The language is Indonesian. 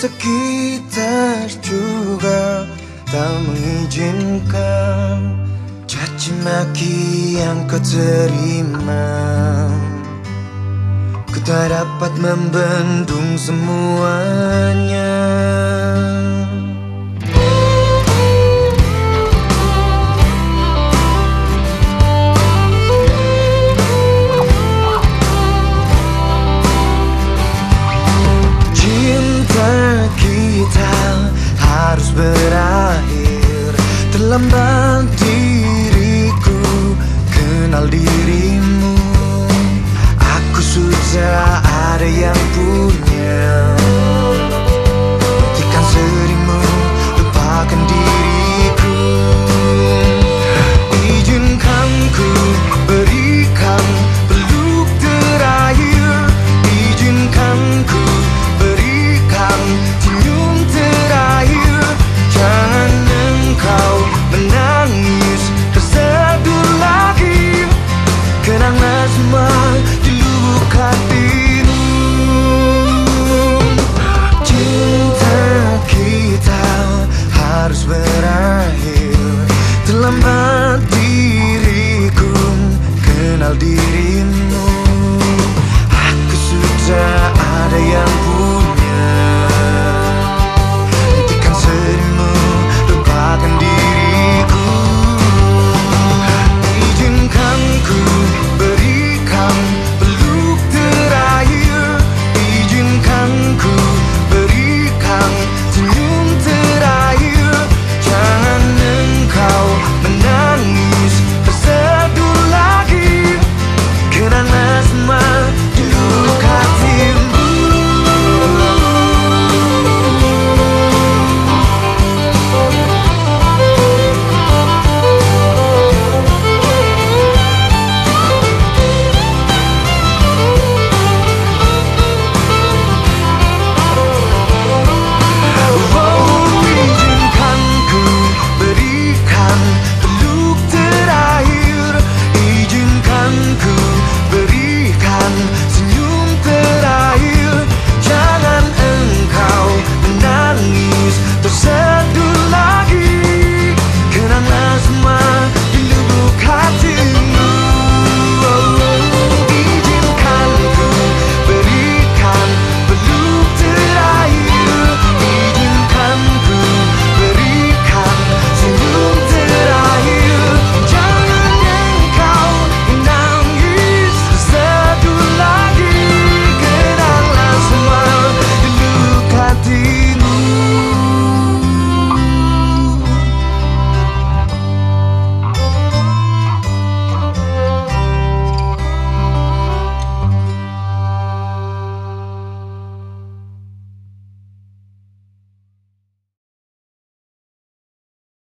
sekitar juga tak mengizinkan Caci maki yang kau terima. Ku tak dapat membendung semuanya harus berakhir. Terlambat diriku kenal dirimu feeling